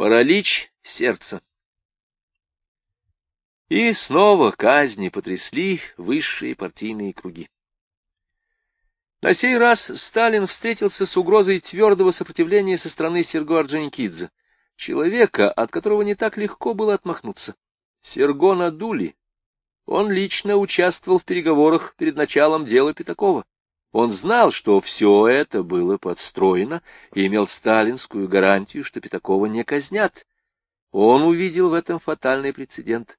Паралич сердца. И снова казни потрясли высшие партийные круги. На сей раз Сталин встретился с угрозой твердого сопротивления со стороны Серго Орджоникидзе, человека, от которого не так легко было отмахнуться. Серго надули. Он лично участвовал в переговорах перед началом дела Пятакова. Он знал, что все это было подстроено, и имел сталинскую гарантию, что Пятакова не казнят. Он увидел в этом фатальный прецедент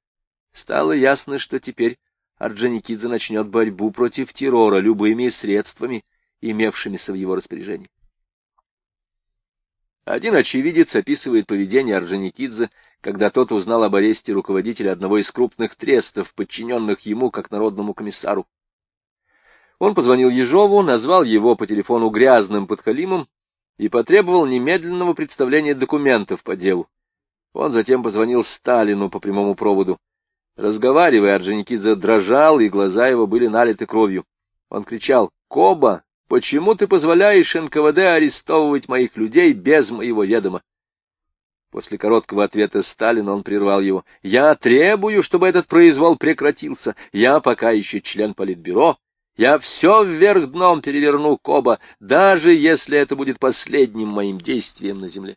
стало ясно, что теперь Орджоникидзе начнет борьбу против террора любыми средствами, имевшимися в его распоряжении. Один очевидец описывает поведение Орджоникидзе, когда тот узнал об аресте руководителя одного из крупных трестов, подчиненных ему как народному комиссару. Он позвонил Ежову, назвал его по телефону грязным подхалимом и потребовал немедленного представления документов по делу. Он затем позвонил Сталину по прямому проводу. Разговаривая, Орджоникидзе дрожал, и глаза его были налиты кровью. Он кричал, «Коба, почему ты позволяешь НКВД арестовывать моих людей без моего ведома?» После короткого ответа Сталина он прервал его. «Я требую, чтобы этот произвол прекратился. Я пока еще член Политбюро. Я все вверх дном переверну, Коба, даже если это будет последним моим действием на земле».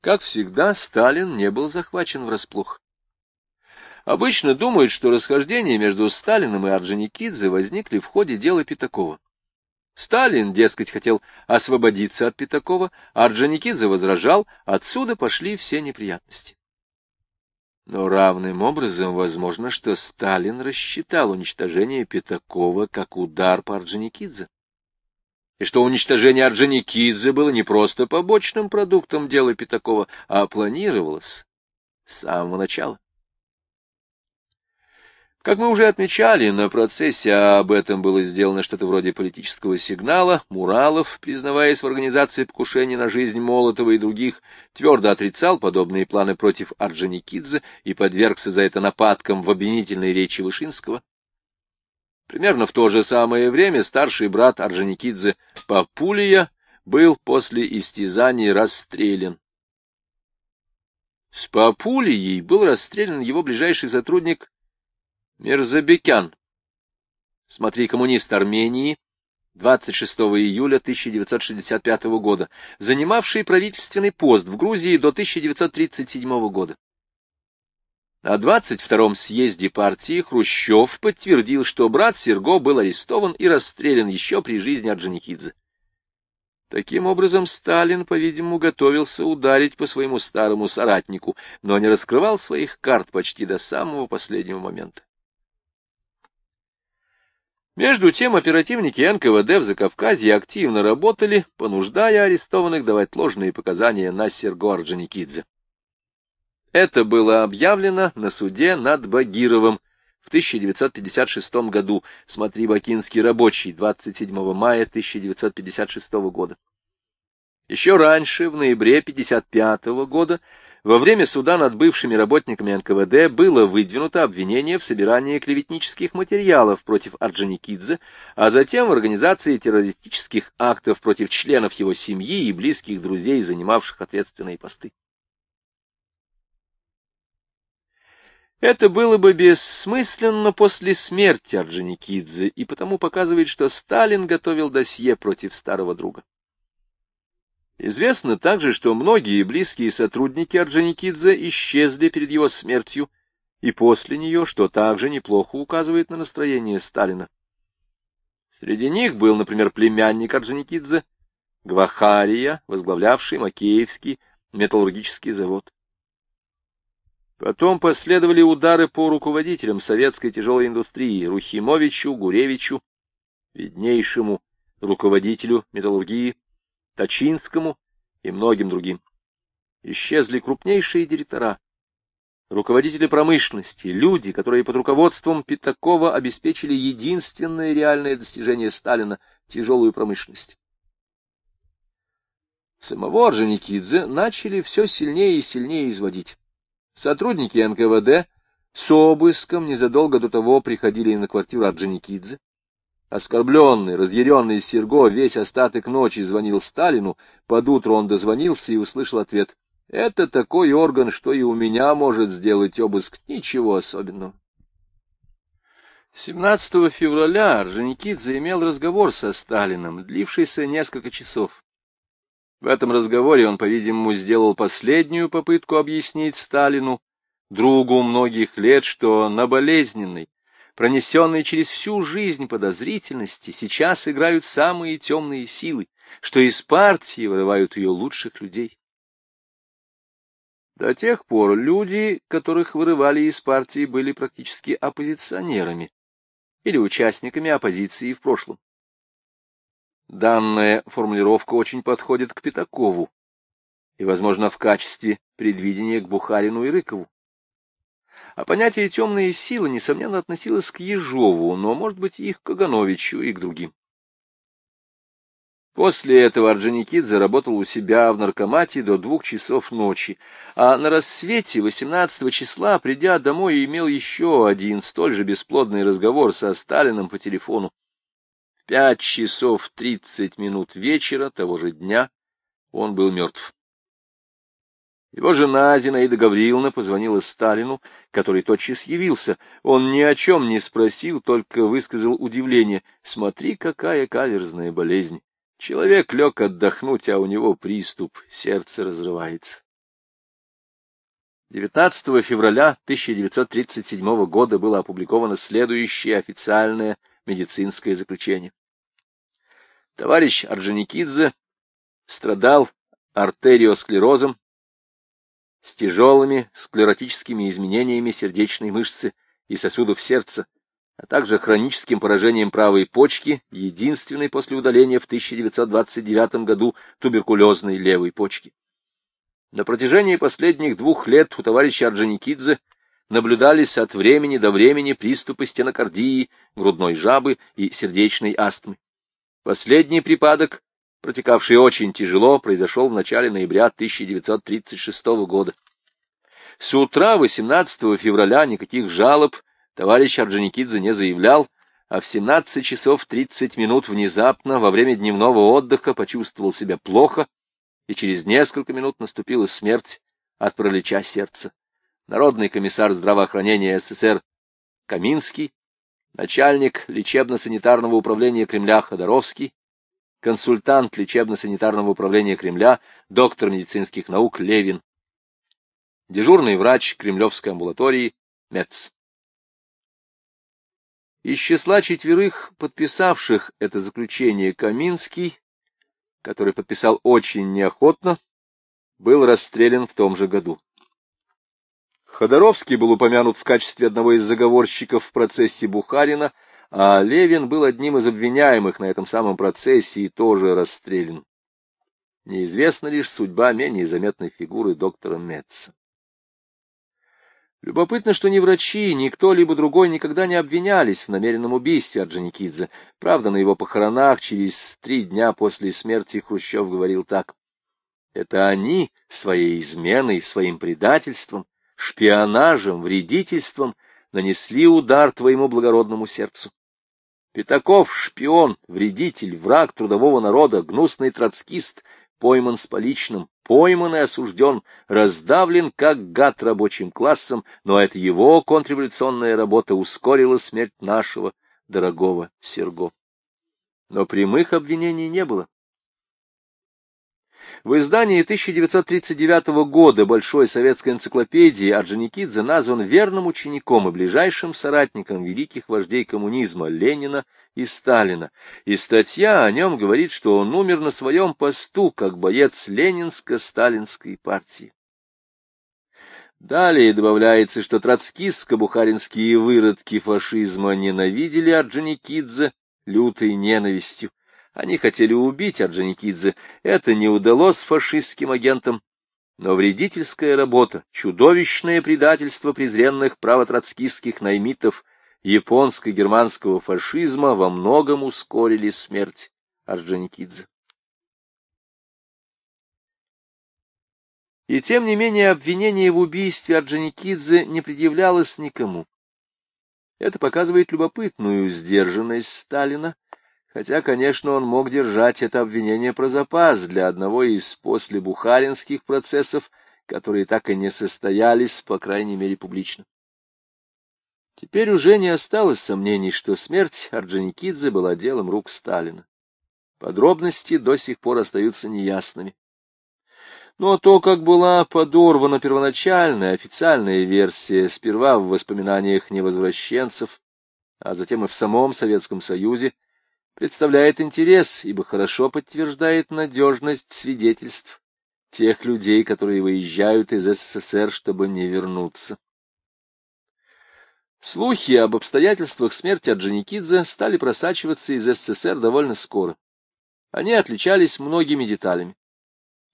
Как всегда, Сталин не был захвачен врасплох. Обычно думают, что расхождения между Сталиным и Орджоникидзе возникли в ходе дела Пятакова. Сталин, дескать, хотел освободиться от Пятакова, а Орджоникидзе возражал, отсюда пошли все неприятности. Но равным образом возможно, что Сталин рассчитал уничтожение Пятакова как удар по Орджоникидзе. И что уничтожение Орджоникидзе было не просто побочным продуктом дела Пятакова, а планировалось с самого начала. Как мы уже отмечали, на процессе об этом было сделано что-то вроде политического сигнала. Муралов, признаваясь в организации покушений на жизнь Молотова и других, твердо отрицал подобные планы против Орджоникидзе и подвергся за это нападкам в обвинительной речи Вышинского. Примерно в то же самое время старший брат Орджоникидзе Папулия был после истязаний расстрелян. С Папулией был расстрелян его ближайший сотрудник Мирзабекян. Смотри, коммунист Армении, 26 июля 1965 года, занимавший правительственный пост в Грузии до 1937 года. На 22-м съезде партии Хрущев подтвердил, что брат Серго был арестован и расстрелян еще при жизни Орджоникидзе. Таким образом, Сталин, по-видимому, готовился ударить по своему старому соратнику, но не раскрывал своих карт почти до самого последнего момента. Между тем оперативники НКВД в Закавказье активно работали, понуждая арестованных давать ложные показания на Серго Орджоникидзе. Это было объявлено на суде над Багировым в 1956 году. Смотри «Бакинский рабочий» 27 мая 1956 года. Еще раньше, в ноябре 1955 года, во время суда над бывшими работниками НКВД было выдвинуто обвинение в собирании клеветнических материалов против Орджоникидзе, а затем в организации террористических актов против членов его семьи и близких друзей, занимавших ответственные посты. Это было бы бессмысленно после смерти Орджоникидзе, и потому показывает, что Сталин готовил досье против старого друга. Известно также, что многие близкие сотрудники Орджоникидзе исчезли перед его смертью и после нее, что также неплохо указывает на настроение Сталина. Среди них был, например, племянник Орджоникидзе, Гвахария, возглавлявший Макеевский металлургический завод. Потом последовали удары по руководителям советской тяжелой индустрии Рухимовичу, Гуревичу, виднейшему руководителю металлургии, Точинскому и многим другим. Исчезли крупнейшие директора, руководители промышленности, люди, которые под руководством Пятакова обеспечили единственное реальное достижение Сталина — тяжелую промышленность. Самого Орджоникидзе начали все сильнее и сильнее изводить. Сотрудники НКВД с обыском незадолго до того приходили на квартиру Орджоникидзе, Оскорбленный, разъяренный Серго весь остаток ночи звонил Сталину, под утро он дозвонился и услышал ответ Это такой орган, что и у меня может сделать обыск, ничего особенного. 17 февраля Орджоникидзе имел разговор со Сталиным, длившийся несколько часов. В этом разговоре он, по-видимому, сделал последнюю попытку объяснить Сталину, другу многих лет, что на болезненной, пронесенной через всю жизнь подозрительности, сейчас играют самые темные силы, что из партии вырывают ее лучших людей. До тех пор люди, которых вырывали из партии, были практически оппозиционерами или участниками оппозиции в прошлом. Данная формулировка очень подходит к Пятакову и, возможно, в качестве предвидения к Бухарину и Рыкову. А понятие «темные силы» несомненно относилось к Ежову, но, может быть, и к Кагановичу, и к другим. После этого Орджоникидзе работал у себя в наркомате до двух часов ночи, а на рассвете 18 числа, придя домой, имел еще один столь же бесплодный разговор со Сталином по телефону. В пять часов тридцать минут вечера того же дня он был мертв. Его жена Зинаида Гавриловна позвонила Сталину, который тотчас явился. Он ни о чем не спросил, только высказал удивление. Смотри, какая каверзная болезнь. Человек лег отдохнуть, а у него приступ, сердце разрывается. 19 февраля 1937 года было опубликовано следующее официальное медицинское заключение. Товарищ Орджоникидзе страдал артериосклерозом с тяжелыми склеротическими изменениями сердечной мышцы и сосудов сердца, а также хроническим поражением правой почки, единственной после удаления в 1929 году туберкулезной левой почки. На протяжении последних двух лет у товарища Орджоникидзе наблюдались от времени до времени приступы стенокардии, грудной жабы и сердечной астмы. Последний припадок, протекавший очень тяжело, произошел в начале ноября 1936 года. С утра 18 февраля никаких жалоб товарищ Орджоникидзе не заявлял, а в 17 часов 30 минут внезапно во время дневного отдыха почувствовал себя плохо, и через несколько минут наступила смерть от пролеча сердца. Народный комиссар здравоохранения СССР Каминский, начальник лечебно-санитарного управления Кремля Ходоровский, консультант лечебно-санитарного управления Кремля, доктор медицинских наук Левин, дежурный врач Кремлевской амбулатории Мец. Из числа четверых подписавших это заключение Каминский, который подписал очень неохотно, был расстрелян в том же году. Ходоровский был упомянут в качестве одного из заговорщиков в процессе Бухарина, а Левин был одним из обвиняемых на этом самом процессе и тоже расстрелян. Неизвестна лишь судьба менее заметной фигуры доктора Метца. Любопытно, что ни врачи, ни кто-либо другой никогда не обвинялись в намеренном убийстве Орджоникидзе. Правда, на его похоронах через три дня после смерти Хрущев говорил так. Это они своей изменой, своим предательством, шпионажем, вредительством нанесли удар твоему благородному сердцу. Пятаков — шпион, вредитель, враг трудового народа, гнусный троцкист, пойман с поличным, пойман и осужден, раздавлен как гад рабочим классом, но это его контрреволюционная работа ускорила смерть нашего дорогого Серго. Но прямых обвинений не было. В издании 1939 года Большой советской энциклопедии Орджоникидзе назван верным учеником и ближайшим соратником великих вождей коммунизма Ленина и Сталина, и статья о нем говорит, что он умер на своем посту как боец ленинско-сталинской партии. Далее добавляется, что троцкистско-бухаринские выродки фашизма ненавидели Орджоникидзе лютой ненавистью, они хотели убить Орджоникидзе. Это не удалось фашистским агентам. Но вредительская работа, чудовищное предательство презренных правотроцкистских наймитов японско-германского фашизма во многом ускорили смерть Орджоникидзе. И тем не менее обвинение в убийстве Орджоникидзе не предъявлялось никому. Это показывает любопытную сдержанность Сталина, хотя, конечно, он мог держать это обвинение про запас для одного из послебухаринских процессов, которые так и не состоялись, по крайней мере, публично. Теперь уже не осталось сомнений, что смерть Орджоникидзе была делом рук Сталина. Подробности до сих пор остаются неясными. Но то, как была подорвана первоначальная официальная версия, сперва в воспоминаниях невозвращенцев, а затем и в самом Советском Союзе, представляет интерес, ибо хорошо подтверждает надежность свидетельств тех людей, которые выезжают из СССР, чтобы не вернуться. Слухи об обстоятельствах смерти Орджоникидзе стали просачиваться из СССР довольно скоро. Они отличались многими деталями.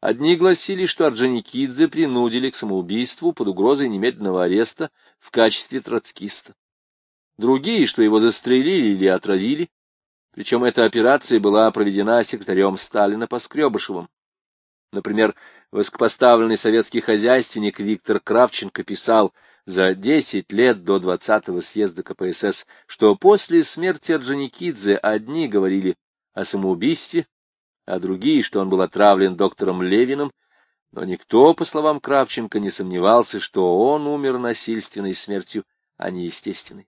Одни гласили, что Орджоникидзе принудили к самоубийству под угрозой немедленного ареста в качестве троцкиста. Другие, что его застрелили или отравили, причем эта операция была проведена секретарем Сталина Поскребышевым. Например, высокопоставленный советский хозяйственник Виктор Кравченко писал за 10 лет до 20-го съезда КПСС, что после смерти Орджоникидзе одни говорили о самоубийстве, а другие, что он был отравлен доктором Левиным, но никто, по словам Кравченко, не сомневался, что он умер насильственной смертью, а не естественной.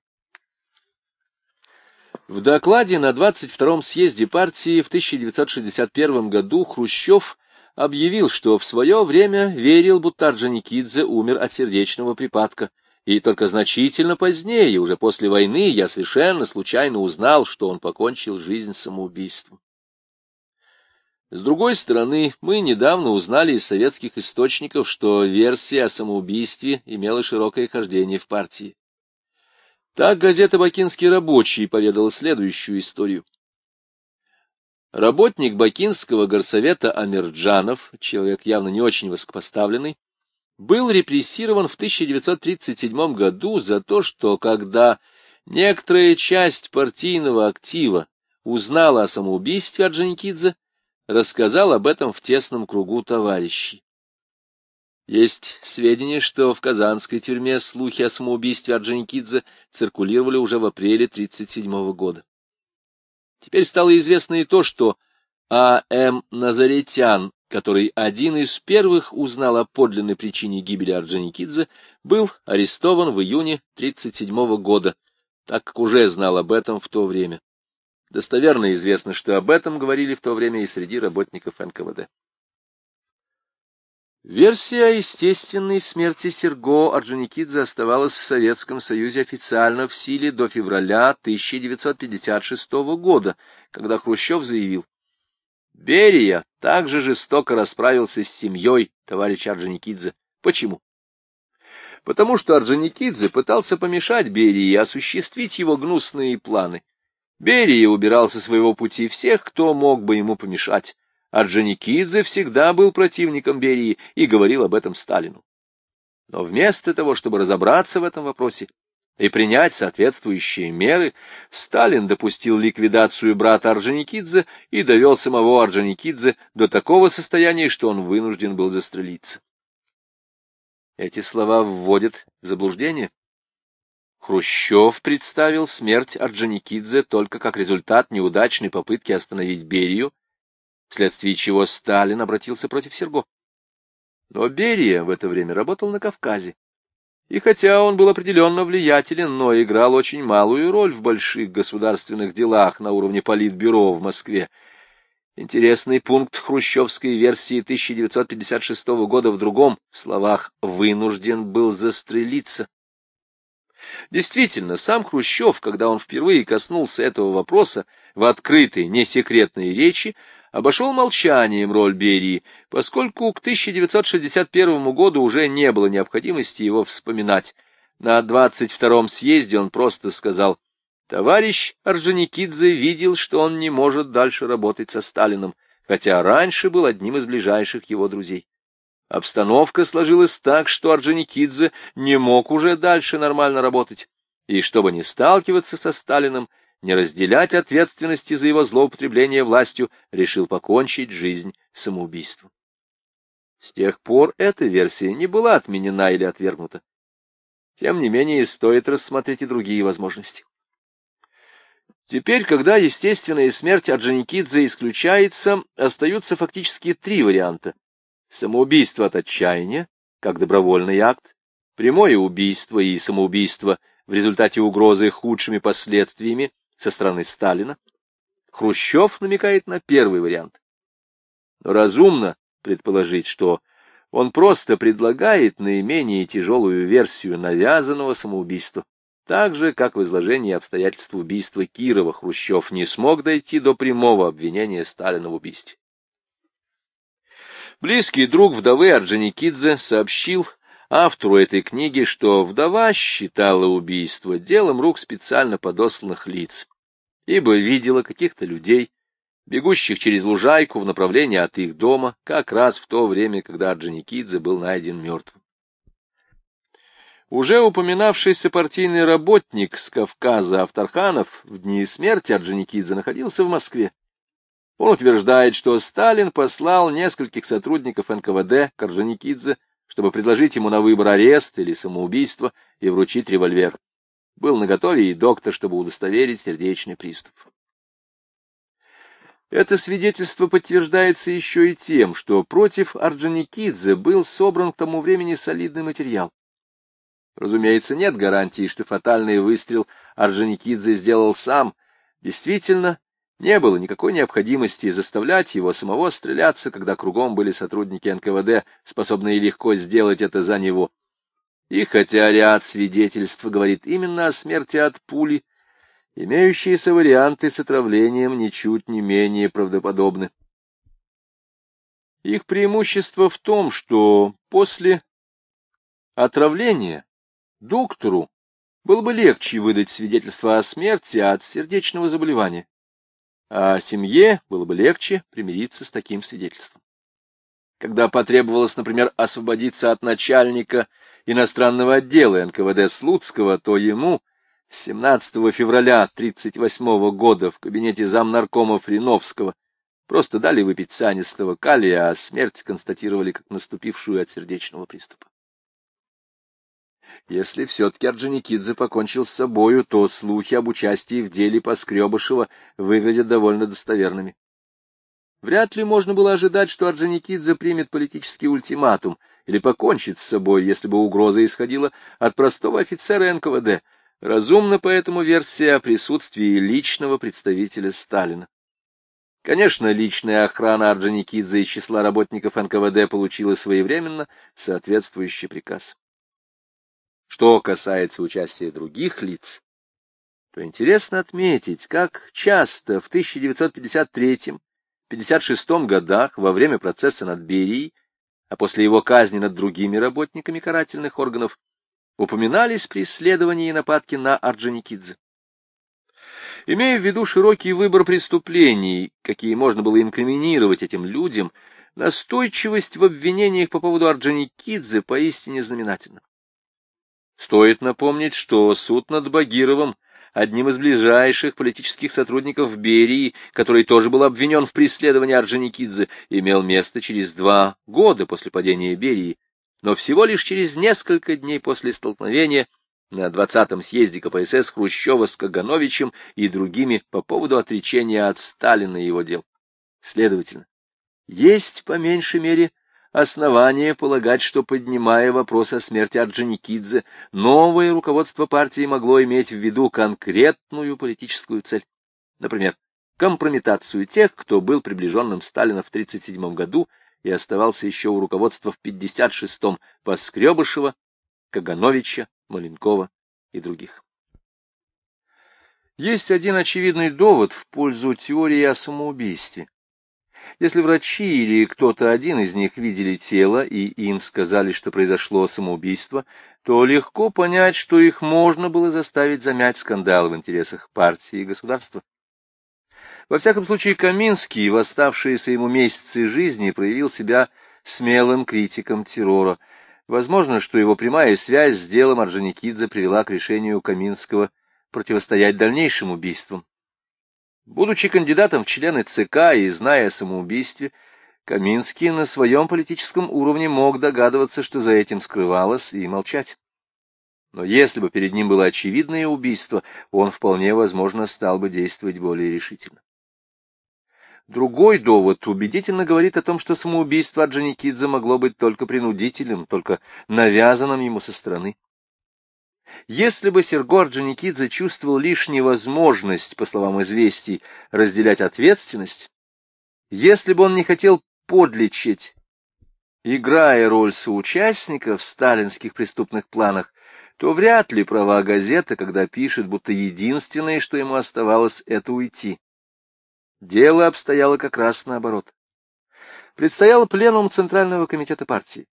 В докладе на 22-м съезде партии в 1961 году Хрущев объявил, что в свое время верил, будто Орджоникидзе умер от сердечного припадка, и только значительно позднее, уже после войны, я совершенно случайно узнал, что он покончил жизнь самоубийством. С другой стороны, мы недавно узнали из советских источников, что версия о самоубийстве имела широкое хождение в партии. Так газета «Бакинский рабочий» поведала следующую историю. Работник бакинского горсовета Амирджанов, человек явно не очень высокопоставленный, был репрессирован в 1937 году за то, что когда некоторая часть партийного актива узнала о самоубийстве Орджоникидзе, рассказал об этом в тесном кругу товарищей. Есть сведения, что в казанской тюрьме слухи о самоубийстве Орджоникидзе циркулировали уже в апреле 1937 года. Теперь стало известно и то, что А.М. Назаретян, который один из первых узнал о подлинной причине гибели Орджоникидзе, был арестован в июне 1937 года, так как уже знал об этом в то время. Достоверно известно, что об этом говорили в то время и среди работников НКВД. Версия о естественной смерти Серго Орджоникидзе оставалась в Советском Союзе официально в силе до февраля 1956 года, когда Хрущев заявил, Берия также жестоко расправился с семьей товарища Орджоникидзе. Почему? Потому что Орджоникидзе пытался помешать Берии осуществить его гнусные планы. Берия убирал со своего пути всех, кто мог бы ему помешать. Орджоникидзе всегда был противником Берии и говорил об этом Сталину. Но вместо того, чтобы разобраться в этом вопросе и принять соответствующие меры, Сталин допустил ликвидацию брата Орджоникидзе и довел самого Орджоникидзе до такого состояния, что он вынужден был застрелиться. Эти слова вводят в заблуждение. Хрущев представил смерть Орджоникидзе только как результат неудачной попытки остановить Берию вследствие чего Сталин обратился против Серго. Но Берия в это время работал на Кавказе. И хотя он был определенно влиятелен, но играл очень малую роль в больших государственных делах на уровне политбюро в Москве. Интересный пункт хрущевской версии 1956 года в другом, в словах «вынужден был застрелиться». Действительно, сам Хрущев, когда он впервые коснулся этого вопроса в открытой, несекретной речи, обошел молчанием роль Берии, поскольку к 1961 году уже не было необходимости его вспоминать. На 22-м съезде он просто сказал, «Товарищ Орджоникидзе видел, что он не может дальше работать со Сталином, хотя раньше был одним из ближайших его друзей. Обстановка сложилась так, что Орджоникидзе не мог уже дальше нормально работать, и чтобы не сталкиваться со Сталиным, не разделять ответственности за его злоупотребление властью, решил покончить жизнь самоубийством. С тех пор эта версия не была отменена или отвергнута. Тем не менее, стоит рассмотреть и другие возможности. Теперь, когда естественная смерть Орджоникидзе исключается, остаются фактически три варианта. Самоубийство от отчаяния, как добровольный акт, прямое убийство и самоубийство в результате угрозы худшими последствиями со стороны Сталина, Хрущев намекает на первый вариант. Но разумно предположить, что он просто предлагает наименее тяжелую версию навязанного самоубийства. Так же, как в изложении обстоятельств убийства Кирова, Хрущев не смог дойти до прямого обвинения Сталина в убийстве. Близкий друг вдовы Орджоникидзе сообщил автору этой книги, что вдова считала убийство делом рук специально подосланных лиц, ибо видела каких-то людей, бегущих через лужайку в направлении от их дома, как раз в то время, когда Орджоникидзе был найден мертвым. Уже упоминавшийся партийный работник с Кавказа Авторханов в дни смерти Орджоникидзе находился в Москве. Он утверждает, что Сталин послал нескольких сотрудников НКВД к Орджоникидзе, чтобы предложить ему на выбор арест или самоубийство и вручить револьвер. Был наготове и доктор, чтобы удостоверить сердечный приступ. Это свидетельство подтверждается еще и тем, что против Орджоникидзе был собран к тому времени солидный материал. Разумеется, нет гарантии, что фатальный выстрел Орджоникидзе сделал сам. Действительно, не было никакой необходимости заставлять его самого стреляться, когда кругом были сотрудники НКВД, способные легко сделать это за него. И хотя ряд свидетельств говорит именно о смерти от пули, имеющиеся варианты с отравлением ничуть не менее правдоподобны. Их преимущество в том, что после отравления доктору было бы легче выдать свидетельство о смерти от сердечного заболевания а семье было бы легче примириться с таким свидетельством. Когда потребовалось, например, освободиться от начальника иностранного отдела НКВД Слуцкого, то ему 17 февраля 1938 года в кабинете замнаркома Фриновского просто дали выпить санистого калия, а смерть констатировали как наступившую от сердечного приступа. Если все-таки Орджоникидзе покончил с собою, то слухи об участии в деле Поскребышева выглядят довольно достоверными. Вряд ли можно было ожидать, что Орджоникидзе примет политический ультиматум или покончит с собой, если бы угроза исходила от простого офицера НКВД. Разумна поэтому версия о присутствии личного представителя Сталина. Конечно, личная охрана Орджоникидзе из числа работников НКВД получила своевременно соответствующий приказ. Что касается участия других лиц, то интересно отметить, как часто в 1953-56 годах во время процесса над Берией, а после его казни над другими работниками карательных органов, упоминались преследования и нападки на Орджоникидзе. Имея в виду широкий выбор преступлений, какие можно было инкриминировать этим людям, настойчивость в обвинениях по поводу Орджоникидзе поистине знаменательна. Стоит напомнить, что суд над Багировым, одним из ближайших политических сотрудников Берии, который тоже был обвинен в преследовании Орджоникидзе, имел место через два года после падения Берии, но всего лишь через несколько дней после столкновения на 20-м съезде КПСС Хрущева с Кагановичем и другими по поводу отречения от Сталина и его дел. Следовательно, есть по меньшей мере основание полагать, что, поднимая вопрос о смерти Орджоникидзе, новое руководство партии могло иметь в виду конкретную политическую цель. Например, компрометацию тех, кто был приближенным Сталина в 1937 году и оставался еще у руководства в 1956-м Поскребышева, Кагановича, Маленкова и других. Есть один очевидный довод в пользу теории о самоубийстве. Если врачи или кто-то один из них видели тело и им сказали, что произошло самоубийство, то легко понять, что их можно было заставить замять скандал в интересах партии и государства. Во всяком случае, Каминский в оставшиеся ему месяцы жизни проявил себя смелым критиком террора. Возможно, что его прямая связь с делом Орджоникидзе привела к решению Каминского противостоять дальнейшим убийствам. Будучи кандидатом в члены ЦК и зная о самоубийстве, Каминский на своем политическом уровне мог догадываться, что за этим скрывалось, и молчать. Но если бы перед ним было очевидное убийство, он вполне возможно стал бы действовать более решительно. Другой довод убедительно говорит о том, что самоубийство Орджоникидзе могло быть только принудительным, только навязанным ему со стороны. Если бы Серго Орджоникидзе чувствовал лишь невозможность, по словам известий, разделять ответственность, если бы он не хотел подлечить, играя роль соучастника в сталинских преступных планах, то вряд ли права газеты, когда пишет, будто единственное, что ему оставалось, это уйти. Дело обстояло как раз наоборот. Предстояло пленум Центрального комитета партии.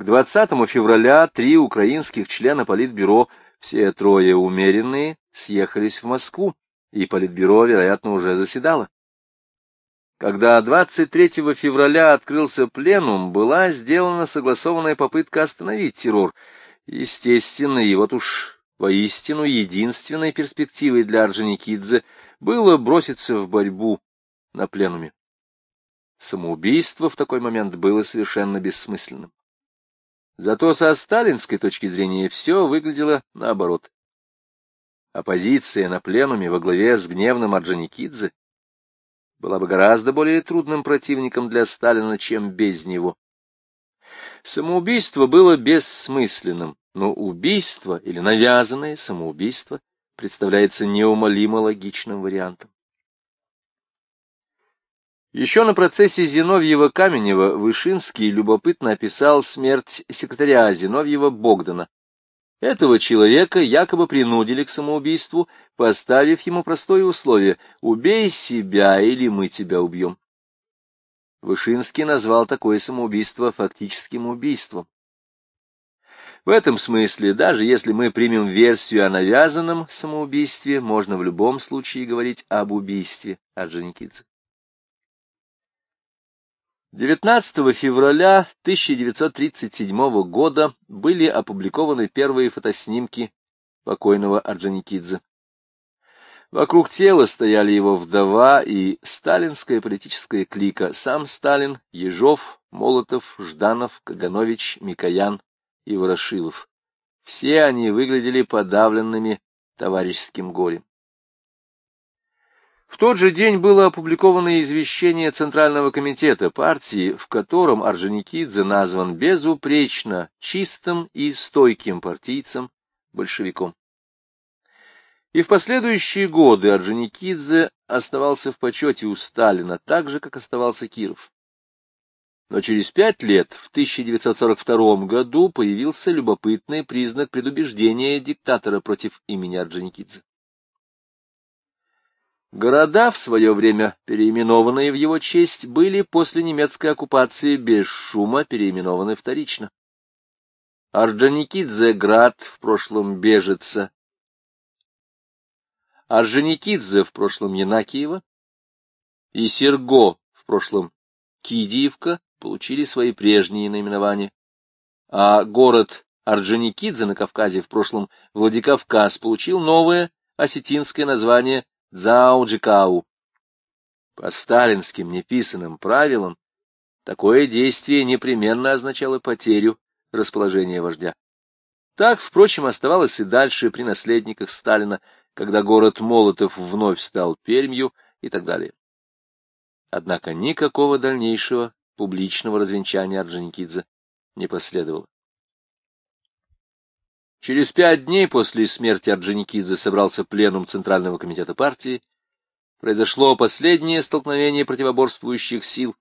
К 20 февраля три украинских члена Политбюро, все трое умеренные, съехались в Москву, и Политбюро, вероятно, уже заседало. Когда 23 февраля открылся пленум, была сделана согласованная попытка остановить террор. Естественно, и вот уж воистину единственной перспективой для Орджоникидзе было броситься в борьбу на пленуме. Самоубийство в такой момент было совершенно бессмысленным. Зато со сталинской точки зрения все выглядело наоборот. Оппозиция на пленуме во главе с гневным Орджоникидзе была бы гораздо более трудным противником для Сталина, чем без него. Самоубийство было бессмысленным, но убийство или навязанное самоубийство представляется неумолимо логичным вариантом. Еще на процессе Зиновьева-Каменева Вышинский любопытно описал смерть секретаря Зиновьева Богдана. Этого человека якобы принудили к самоубийству, поставив ему простое условие — «убей себя, или мы тебя убьем». Вышинский назвал такое самоубийство фактическим убийством. В этом смысле, даже если мы примем версию о навязанном самоубийстве, можно в любом случае говорить об убийстве Орджоникидзе. 19 февраля 1937 года были опубликованы первые фотоснимки покойного Орджоникидзе. Вокруг тела стояли его вдова и сталинская политическая клика, сам Сталин, Ежов, Молотов, Жданов, Каганович, Микоян и Ворошилов. Все они выглядели подавленными товарищеским горем. В тот же день было опубликовано извещение Центрального комитета партии, в котором Орджоникидзе назван безупречно чистым и стойким партийцем, большевиком. И в последующие годы Орджоникидзе оставался в почете у Сталина, так же, как оставался Киров. Но через пять лет, в 1942 году, появился любопытный признак предубеждения диктатора против имени Орджоникидзе. Города, в свое время переименованные в его честь, были после немецкой оккупации без шума переименованы вторично. Орджоникидзе град в прошлом Бежица, Орджоникидзе в прошлом Янакиева и Серго в прошлом Кидиевка получили свои прежние наименования, а город Орджоникидзе на Кавказе в прошлом Владикавказ получил новое осетинское название Дзауджикау. По сталинским неписанным правилам такое действие непременно означало потерю расположения вождя. Так, впрочем, оставалось и дальше при наследниках Сталина, когда город Молотов вновь стал Пермью и так далее. Однако никакого дальнейшего публичного развенчания Орджоникидзе не последовало. Через пять дней после смерти Орджоникидзе собрался пленум Центрального комитета партии, произошло последнее столкновение противоборствующих сил,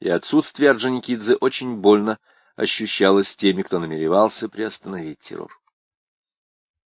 и отсутствие Орджоникидзе очень больно ощущалось теми, кто намеревался приостановить террор.